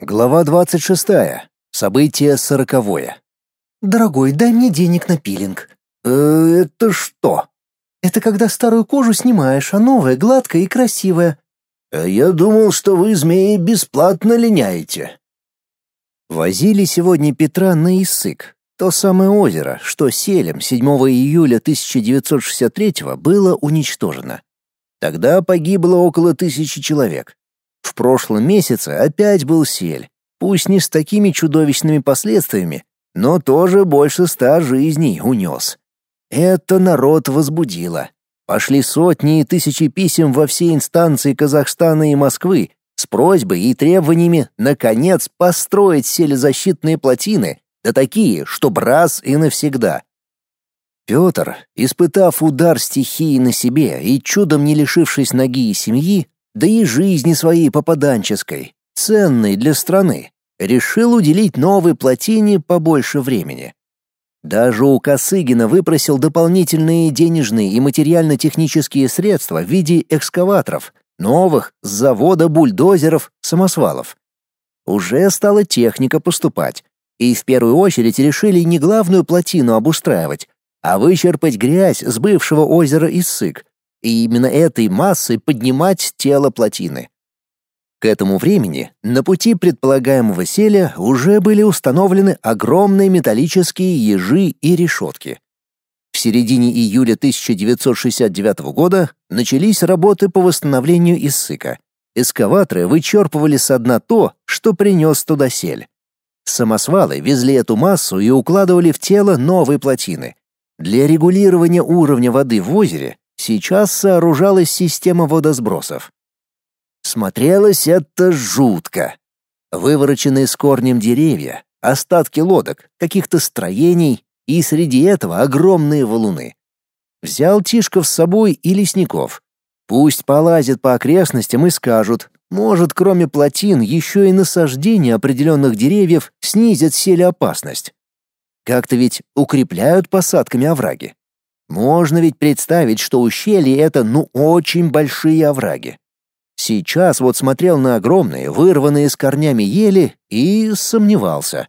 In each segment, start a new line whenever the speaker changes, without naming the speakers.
Глава 26. Событие сороковое.
«Дорогой, дай мне денег на пилинг».
«Э, это что?»
«Это когда старую кожу снимаешь, а новая гладкая и красивая».
«Э, «Я думал, что вы, змеи, бесплатно линяете». Возили сегодня Петра на Исык, то самое озеро, что селем 7 июля 1963 было уничтожено. Тогда погибло около тысячи человек. В прошлом месяце опять был сель, пусть не с такими чудовищными последствиями, но тоже больше ста жизней унес. Это народ возбудило. Пошли сотни и тысячи писем во все инстанции Казахстана и Москвы с просьбой и требованиями, наконец, построить селезащитные плотины, да такие, чтоб раз и навсегда. Петр, испытав удар стихии на себе и чудом не лишившись ноги и семьи, да и жизни своей попаданческой, ценной для страны, решил уделить новой плотине побольше времени. Даже у Косыгина выпросил дополнительные денежные и материально-технические средства в виде экскаваторов, новых, с завода бульдозеров, самосвалов. Уже стала техника поступать, и в первую очередь решили не главную плотину обустраивать, а вычерпать грязь с бывшего озера Иссык, и именно этой массой поднимать тело плотины. К этому времени на пути предполагаемого селя уже были установлены огромные металлические ежи и решетки. В середине июля 1969 года начались работы по восстановлению Иссыка. Эскаваторы вычерпывали со дна то, что принес туда сель. Самосвалы везли эту массу и укладывали в тело новые плотины. Для регулирования уровня воды в озере Сейчас сооружалась система водосбросов. Смотрелось это жутко. Вывороченные с корнем деревья, остатки лодок, каких-то строений и среди этого огромные валуны. Взял Тишков с собой и лесников. Пусть полазят по окрестностям и скажут, может, кроме плотин, еще и насаждение определенных деревьев снизят селе опасность. Как-то ведь укрепляют посадками овраги. Можно ведь представить, что ущелье — это ну очень большие овраги. Сейчас вот смотрел на огромные, вырванные с корнями ели и сомневался.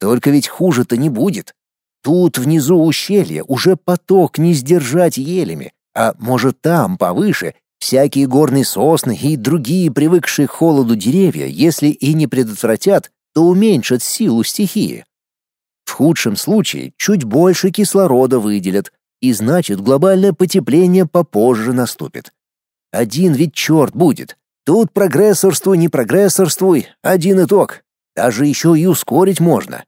Только ведь хуже-то не будет. Тут внизу ущелья уже поток не сдержать елями, а может там, повыше, всякие горные сосны и другие привыкшие к холоду деревья, если и не предотвратят, то уменьшат силу стихии. В худшем случае чуть больше кислорода выделят, и значит глобальное потепление попозже наступит. Один ведь черт будет. Тут прогрессорствуй, не прогрессорствуй, один итог. Даже еще и ускорить можно.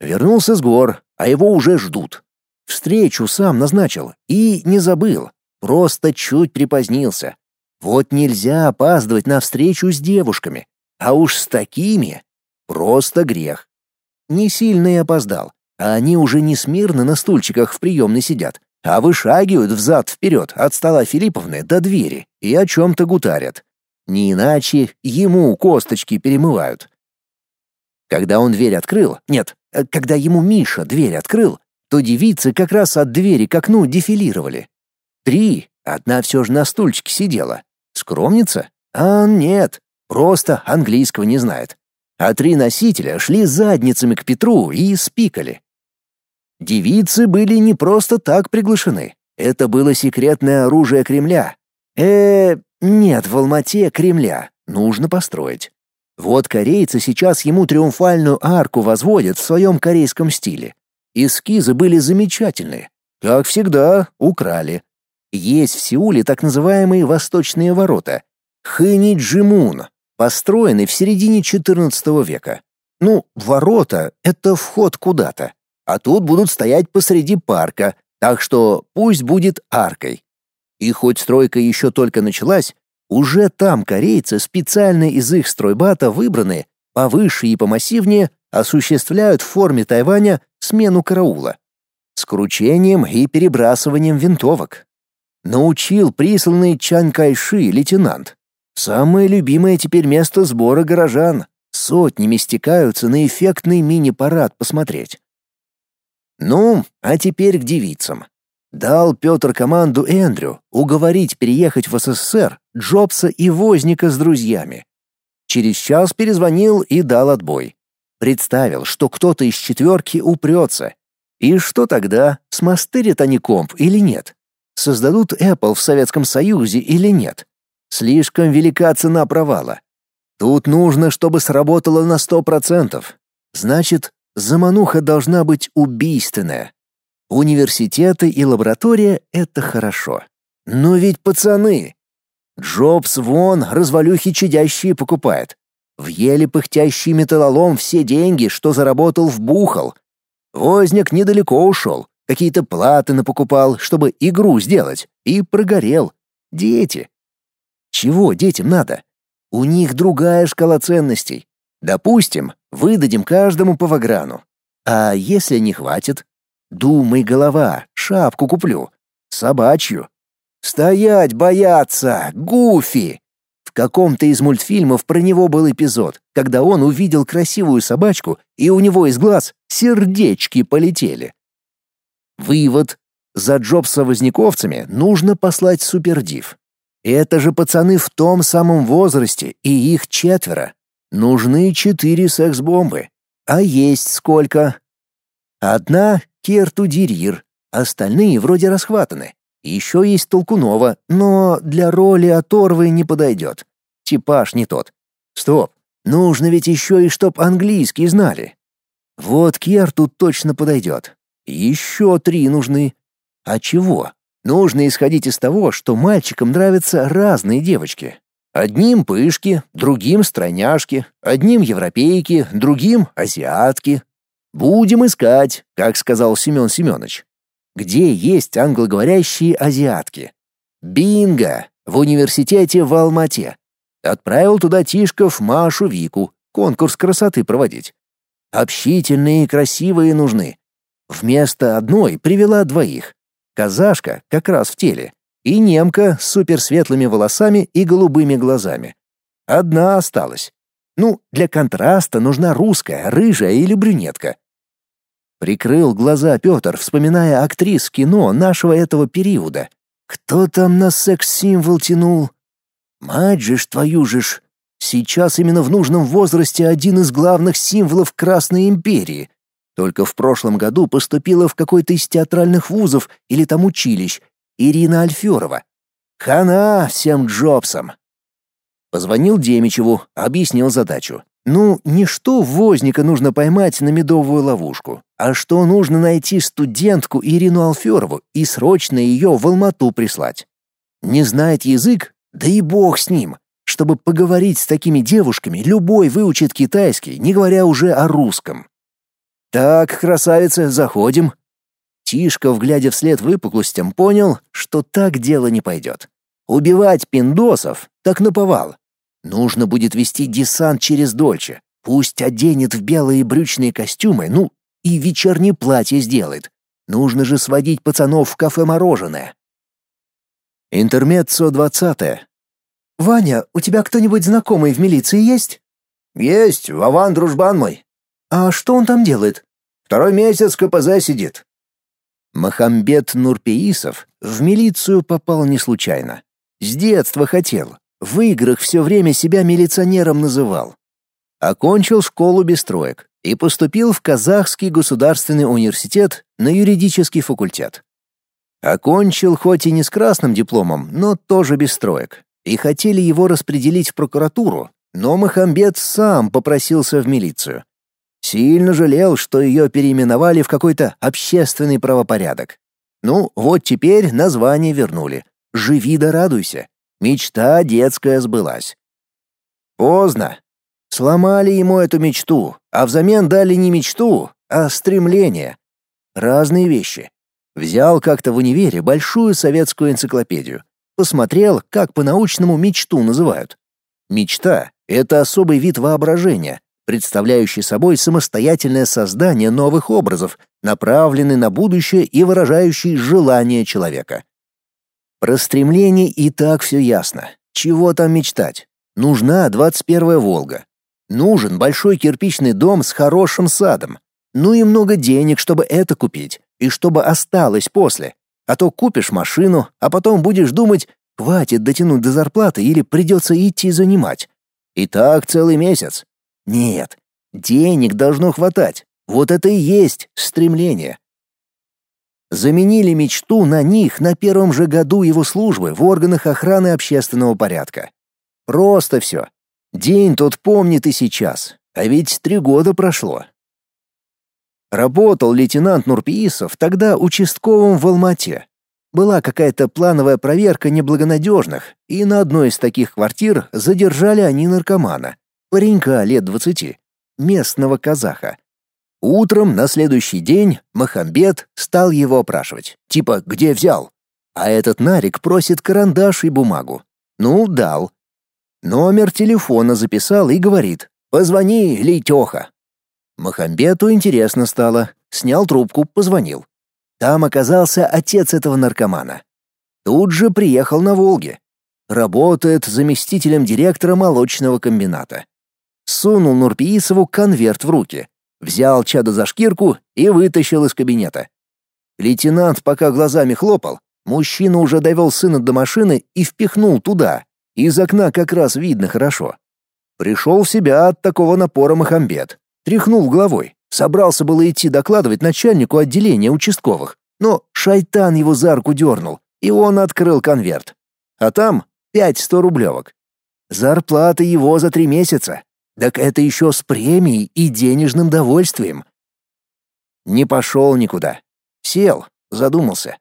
Вернулся с гор, а его уже ждут. Встречу сам назначил и не забыл, просто чуть припозднился. Вот нельзя опаздывать на встречу с девушками, а уж с такими просто грех. Не сильно и опоздал а они уже не смирно на стульчиках в приемной сидят, а вышагивают взад-вперед от стола Филипповны до двери и о чем-то гутарят. Не иначе ему косточки перемывают. Когда он дверь открыл, нет, э, когда ему Миша дверь открыл, то девицы как раз от двери к окну дефилировали. Три, одна все же на стульчике сидела. Скромница? А нет, просто английского не знает. А три носителя шли задницами к Петру и спикали. Девицы были не просто так приглашены. Это было секретное оружие Кремля. Э, нет, в Алмате Кремля нужно построить. Вот корейцы сейчас ему триумфальную арку возводят в своем корейском стиле. Эскизы были замечательные. Как всегда, украли. Есть в Сеуле так называемые восточные ворота. Хэниджимун, построенные в середине XIV века. Ну, ворота — это вход куда-то а тут будут стоять посреди парка, так что пусть будет аркой. И хоть стройка еще только началась, уже там корейцы специально из их стройбата выбранные, повыше и помассивнее, осуществляют в форме Тайваня смену караула. С кручением и перебрасыванием винтовок. Научил присланный Чан Кайши лейтенант. Самое любимое теперь место сбора горожан. Сотнями стекаются на эффектный мини-парад посмотреть. Ну, а теперь к девицам. Дал Петр команду Эндрю уговорить переехать в СССР Джобса и Возника с друзьями. Через час перезвонил и дал отбой. Представил, что кто-то из четверки упрется. И что тогда, смастырят они комп или нет? Создадут Apple в Советском Союзе или нет? Слишком велика цена провала. Тут нужно, чтобы сработало на сто процентов. Значит, замануха должна быть убийственная. Университеты и лаборатория — это хорошо. Но ведь пацаны! Джобс вон развалюхи чадящие покупает. В еле пыхтящий металлолом все деньги, что заработал, вбухал. Возник недалеко ушел, какие-то платы напокупал, чтобы игру сделать, и прогорел. Дети. Чего детям надо? У них другая шкала ценностей. Допустим, выдадим каждому по ваграну. А если не хватит? Думай, голова, шапку куплю. Собачью. Стоять бояться, Гуфи! В каком-то из мультфильмов про него был эпизод, когда он увидел красивую собачку, и у него из глаз сердечки полетели. Вывод. За Джобса-возниковцами нужно послать супердив. Это же пацаны в том самом возрасте, и их четверо. Нужны четыре секс-бомбы. А есть сколько? Одна — Керту-Дирир, остальные вроде расхватаны. Еще есть Толкунова, но для роли оторвы не подойдет. Типаж не тот. Стоп, нужно ведь еще и чтоб английский знали. Вот Керту точно подойдет. Еще три нужны. А чего? Нужно исходить из того, что мальчикам нравятся разные девочки. Одним пышки, другим стройняшки, одним европейки, другим азиатки. Будем искать, как сказал Семен Семенович. Где есть англоговорящие азиатки? Бинго! В университете в Алмате. Отправил туда Тишков Машу Вику, конкурс красоты проводить. Общительные и красивые нужны. Вместо одной привела двоих. Казашка как раз в теле, и немка с суперсветлыми волосами и голубыми глазами. Одна осталась. Ну, для контраста нужна русская, рыжая или брюнетка. Прикрыл глаза Петр, вспоминая актрис кино нашего этого периода. Кто там на секс-символ тянул? Мать же ж твою же ж! Сейчас именно в нужном возрасте один из главных символов Красной империи. Только в прошлом году поступила в какой-то из театральных вузов или там училищ Ирина Альферова. Хана всем Джобсам. Позвонил Демичеву, объяснил задачу. Ну, не что возника нужно поймать на медовую ловушку, а что нужно найти студентку Ирину Алферову и срочно ее в Алмату прислать. Не знает язык? Да и бог с ним. Чтобы поговорить с такими девушками, любой выучит китайский, не говоря уже о русском. «Так, красавица, заходим». Тишков, глядя вслед выпуклостям, понял, что так дело не пойдет. Убивать пиндосов так наповал. Нужно будет вести десант через Дольче. Пусть оденет в белые брючные костюмы, ну, и вечернее платье сделает. Нужно же сводить пацанов в кафе «Мороженое». Интермеццо двадцатое.
«Ваня, у тебя кто-нибудь знакомый в милиции есть?»
«Есть, Вован, дружбан мой.
А что он там делает?
Второй месяц КПЗ сидит. Махамбет Нурпеисов в милицию попал не случайно. С детства хотел. В играх все время себя милиционером называл. Окончил школу без троек и поступил в Казахский государственный университет на юридический факультет. Окончил хоть и не с красным дипломом, но тоже без троек. И хотели его распределить в прокуратуру, но Махамбет сам попросился в милицию. Сильно жалел, что ее переименовали в какой-то общественный правопорядок. Ну, вот теперь название вернули. Живи да радуйся. Мечта детская сбылась. Поздно. Сломали ему эту мечту, а взамен дали не мечту, а стремление. Разные вещи. Взял как-то в универе большую советскую энциклопедию. Посмотрел, как по-научному мечту называют. Мечта — это особый вид воображения, представляющий собой самостоятельное создание новых образов, направленный на будущее и выражающий желание человека. Про стремление и так все ясно. Чего там мечтать? Нужна 21-я Волга. Нужен большой кирпичный дом с хорошим садом. Ну и много денег, чтобы это купить, и чтобы осталось после. А то купишь машину, а потом будешь думать, хватит дотянуть до зарплаты или придется идти занимать. И так целый месяц. Нет, денег должно хватать. Вот это и есть стремление. Заменили мечту на них на первом же году его службы в органах охраны общественного порядка. Просто все. День тот помнит и сейчас, а ведь три года прошло. Работал лейтенант Нурпиисов тогда участковым в Алмате. Была какая-то плановая проверка неблагонадежных, и на одной из таких квартир задержали они наркомана, паренька лет двадцати, местного казаха. Утром на следующий день Махамбет стал его опрашивать, типа «где взял?». А этот Нарик просит карандаш и бумагу. Ну, дал. Номер телефона записал и говорит «позвони, Лейтеха». Махамбету интересно стало. Снял трубку, позвонил. Там оказался отец этого наркомана. Тут же приехал на Волге. Работает заместителем директора молочного комбината. Сунул Нурпиисову конверт в руки, взял чадо за шкирку и вытащил из кабинета. Лейтенант пока глазами хлопал, мужчина уже довел сына до машины и впихнул туда. Из окна как раз видно хорошо. Пришел в себя от такого напора Махамбет. Тряхнул головой. Собрался было идти докладывать начальнику отделения участковых, но шайтан его за руку дернул, и он открыл конверт. А там пять сто рублевок. Зарплата его за три месяца. Так это еще с премией и денежным довольствием. Не пошел никуда. Сел, задумался.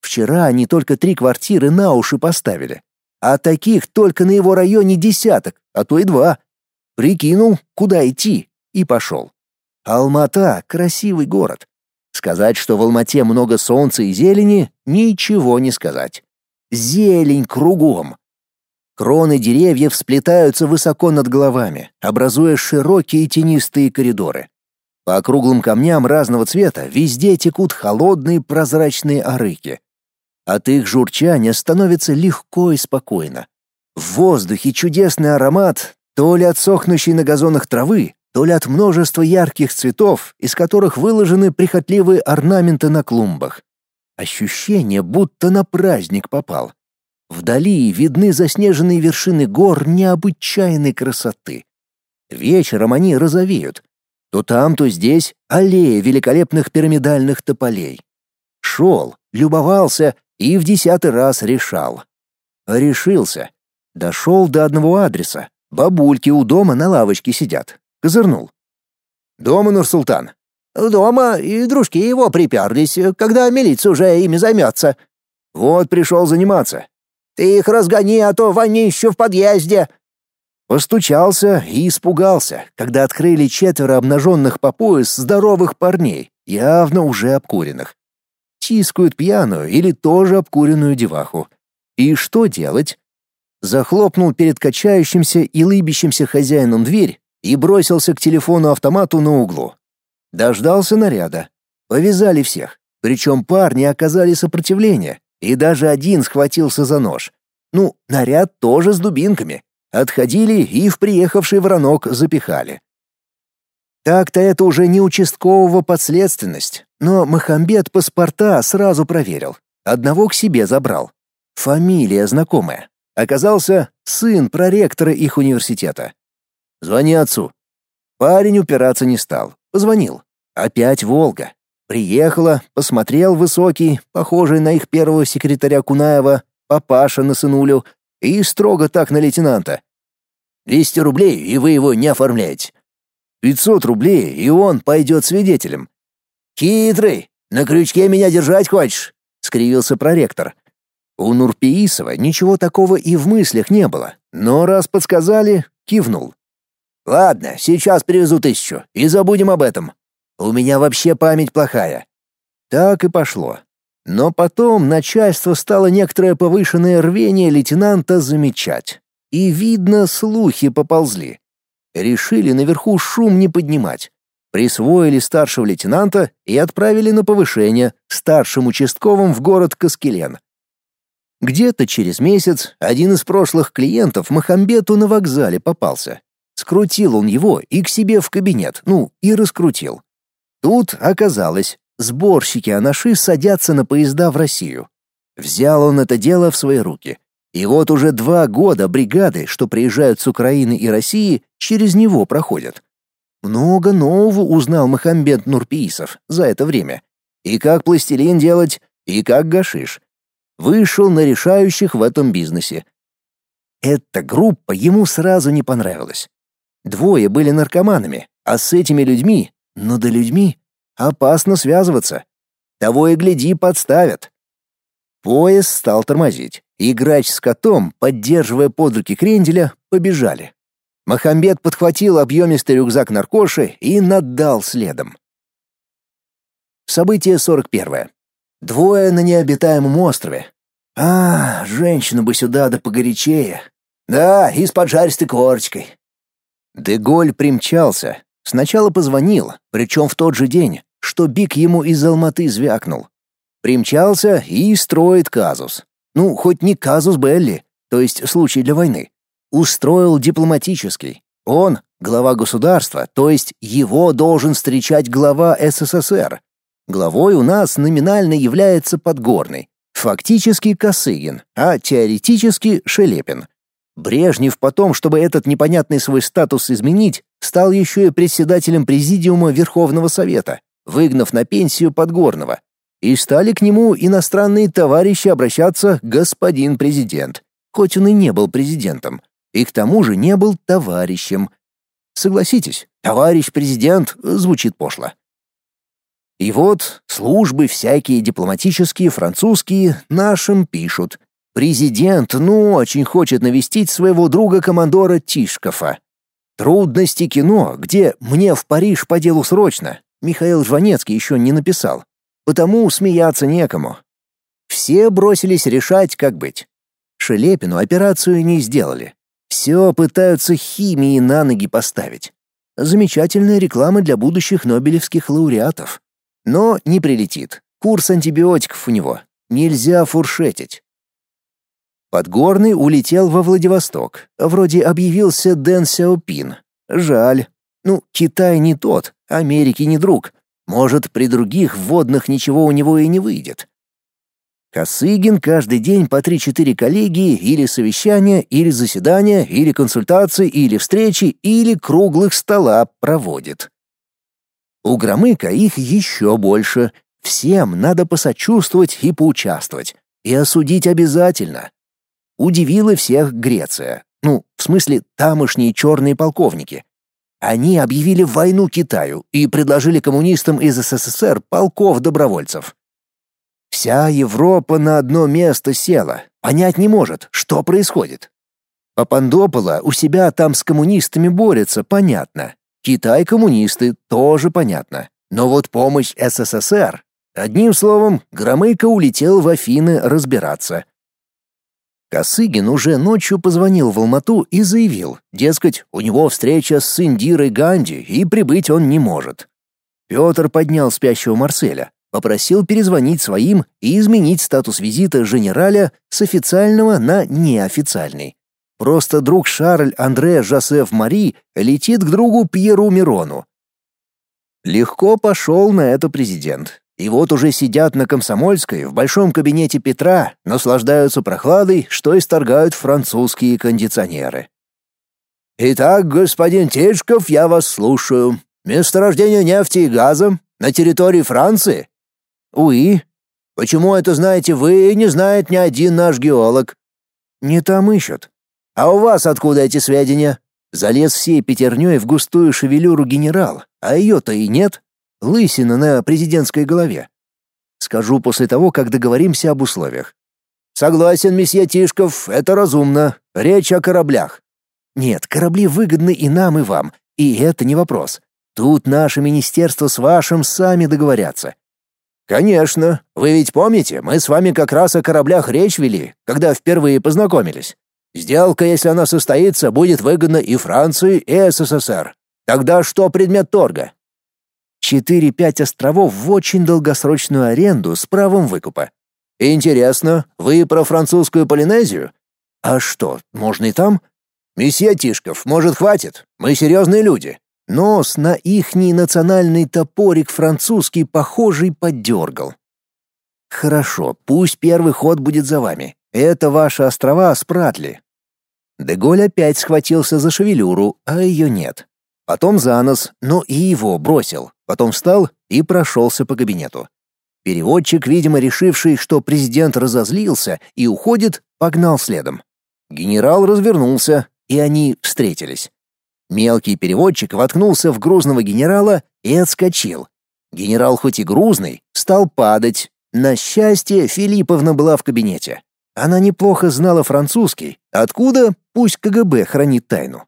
Вчера они только три квартиры на уши поставили. А таких только на его районе десяток, а то и два. Прикинул, куда идти, и пошел. Алмата — красивый город. Сказать, что в Алмате много солнца и зелени, ничего не сказать. Зелень кругом. Кроны деревьев сплетаются высоко над головами, образуя широкие тенистые коридоры. По округлым камням разного цвета везде текут холодные прозрачные арыки. От их журчания становится легко и спокойно. В воздухе чудесный аромат то ли от сохнущей на газонах травы, то ли от множества ярких цветов, из которых выложены прихотливые орнаменты на клумбах. Ощущение, будто на праздник попал. Вдали видны заснеженные вершины гор необычайной красоты. Вечером они розовеют. То там, то здесь аллея великолепных пирамидальных тополей. Шел, любовался и в десятый раз решал. Решился. Дошел до одного адреса. Бабульки у дома на лавочке сидят. Козырнул. «Дома, Нурсултан?»
«Дома, и дружки его приперлись, когда милиция уже ими займется».
«Вот пришел заниматься».
«Ты их разгони, а то вонищу в подъезде».
Постучался и испугался, когда открыли четверо обнаженных по пояс здоровых парней, явно уже обкуренных. Тискают пьяную или тоже обкуренную деваху. И что делать? Захлопнул перед качающимся и лыбящимся хозяином дверь и бросился к телефону-автомату на углу. Дождался наряда. Повязали всех, причем парни оказали сопротивление, и даже один схватился за нож. Ну, наряд тоже с дубинками. Отходили и в приехавший воронок запихали. Так-то это уже не участкового подследственность, но Махамбет паспорта сразу проверил. Одного к себе забрал. Фамилия знакомая. Оказался сын проректора их университета. Звони отцу. Парень упираться не стал. Позвонил. Опять Волга. Приехала, посмотрел высокий, похожий на их первого секретаря Кунаева, папаша на сынулю, и строго так на лейтенанта. «Двести рублей, и вы его не оформляете. Пятьсот рублей, и он пойдет свидетелем». «Хитрый! На крючке меня держать хочешь?» — скривился проректор. У Нурпиисова ничего такого и в мыслях не было, но раз подсказали, кивнул. Ладно, сейчас привезу тысячу, и забудем об этом. У меня вообще память плохая. Так и пошло. Но потом начальство стало некоторое повышенное рвение лейтенанта замечать. И, видно, слухи поползли. Решили наверху шум не поднимать. Присвоили старшего лейтенанта и отправили на повышение старшим участковым в город Каскелен. Где-то через месяц один из прошлых клиентов Махамбету на вокзале попался. Скрутил он его и к себе в кабинет, ну, и раскрутил. Тут оказалось, сборщики Анаши садятся на поезда в Россию. Взял он это дело в свои руки. И вот уже два года бригады, что приезжают с Украины и России, через него проходят. Много нового узнал Махамбет Нурпиисов за это время. И как пластилин делать, и как гашиш. Вышел на решающих в этом бизнесе. Эта группа ему сразу не понравилась. Двое были наркоманами, а с этими людьми, ну да людьми, опасно связываться. Того и гляди, подставят. Поезд стал тормозить, и грач с котом, поддерживая под руки кренделя, побежали. Махамбет подхватил объемистый рюкзак наркоши и наддал следом. Событие 41. Двое на необитаемом острове. А, женщину бы сюда да погорячее. Да, и с поджаристой корочкой. Деголь примчался. Сначала позвонил, причем в тот же день, что Бик ему из Алматы звякнул. Примчался и строит казус. Ну, хоть не казус Белли, то есть случай для войны. Устроил дипломатический. Он — глава государства, то есть его должен встречать глава СССР. Главой у нас номинально является Подгорный, фактически Косыгин, а теоретически Шелепин. Брежнев потом, чтобы этот непонятный свой статус изменить, стал еще и председателем Президиума Верховного Совета, выгнав на пенсию Подгорного, и стали к нему иностранные товарищи обращаться «господин президент», хоть он и не был президентом, и к тому же не был товарищем. Согласитесь, товарищ президент звучит пошло. И вот службы всякие дипломатические, французские, нашим пишут. Президент, ну, очень хочет навестить своего друга-командора Тишкова. Трудности кино, где «Мне в Париж по делу срочно» Михаил Жванецкий еще не написал потому смеяться некому. Все бросились решать, как быть. Шелепину операцию не сделали. Все пытаются химии на ноги поставить. Замечательная реклама для будущих нобелевских лауреатов. Но не прилетит. Курс антибиотиков у него. Нельзя фуршетить. Подгорный улетел во Владивосток. Вроде объявился Дэн Сяопин. Жаль. Ну, Китай не тот, Америки не друг. Может, при других вводных ничего у него и не выйдет. Косыгин каждый день по 3-4 коллегии или совещания, или заседания, или консультации, или встречи, или круглых стола проводит. У Громыка их еще больше. Всем надо посочувствовать и поучаствовать. И осудить обязательно. Удивила всех Греция. Ну, в смысле, тамошние черные полковники. Они объявили войну Китаю и предложили коммунистам из СССР полков добровольцев. Вся Европа на одно место села, понять не может, что происходит. Папандопола у себя там с коммунистами борется, понятно. Китай коммунисты, тоже понятно. Но вот помощь СССР... Одним словом, Громыко улетел в Афины разбираться. Косыгин уже ночью позвонил в Алмату и заявил, дескать, у него встреча с Индирой Ганди, и прибыть он не может. Петр поднял спящего Марселя, попросил перезвонить своим и изменить статус визита генераля с официального на неофициальный. Просто друг Шарль Андре Жосеф Мари летит к другу Пьеру Мирону. Легко пошел на это президент, и вот уже сидят на Комсомольской в большом кабинете Петра, наслаждаются прохладой, что исторгают французские кондиционеры. «Итак, господин Тишков, я вас слушаю. Месторождение нефти и газа на территории Франции?» «Уи. Почему это знаете вы и не знает ни один наш геолог?» «Не там ищут». «А у вас откуда эти сведения?» Залез всей пятерней в густую шевелюру генерал, а ее-то и нет. Лысина на президентской голове. Скажу после того, как договоримся об условиях. Согласен, месье Тишков, это разумно. Речь о кораблях. Нет, корабли выгодны и нам, и вам, и это не вопрос. Тут наше министерство с вашим сами договорятся. Конечно. Вы ведь помните, мы с вами как раз о кораблях речь вели, когда впервые познакомились. Сделка, если она состоится, будет выгодна и Франции, и СССР. Тогда что предмет торга? 4-5 островов в очень долгосрочную аренду с правом выкупа. Интересно, вы про французскую Полинезию? А что, можно и там? Месье Тишков, может, хватит? Мы серьезные люди. Нос на ихний национальный топорик французский похожий поддергал. Хорошо, пусть первый ход будет за вами. Это ваши острова Спратли. Деголь опять схватился за шевелюру, а ее нет. Потом за нос, но и его бросил. Потом встал и прошелся по кабинету. Переводчик, видимо, решивший, что президент разозлился и уходит, погнал следом. Генерал развернулся, и они встретились. Мелкий переводчик воткнулся в грузного генерала и отскочил. Генерал хоть и грузный, стал падать. На счастье, Филипповна была в кабинете. Она неплохо знала французский, откуда пусть КГБ хранит тайну.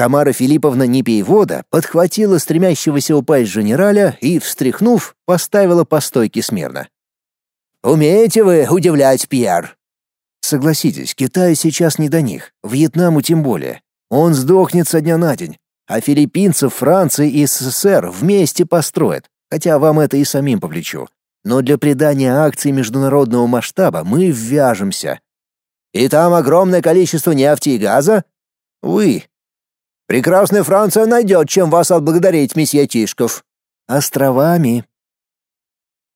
Тамара Филипповна Непейвода подхватила стремящегося упасть генераля и, встряхнув, поставила по стойке смирно.
«Умеете вы удивлять, Пьер?»
Согласитесь, Китай сейчас не до них, Вьетнаму тем более. Он сдохнет со дня на день, а филиппинцев Франции и СССР вместе построят, хотя вам это и самим по плечу. Но для придания акций международного масштаба мы ввяжемся.
И там огромное количество нефти и газа?
Вы,
Прекрасная Франция найдет, чем вас отблагодарить, месье Тишков.
Островами.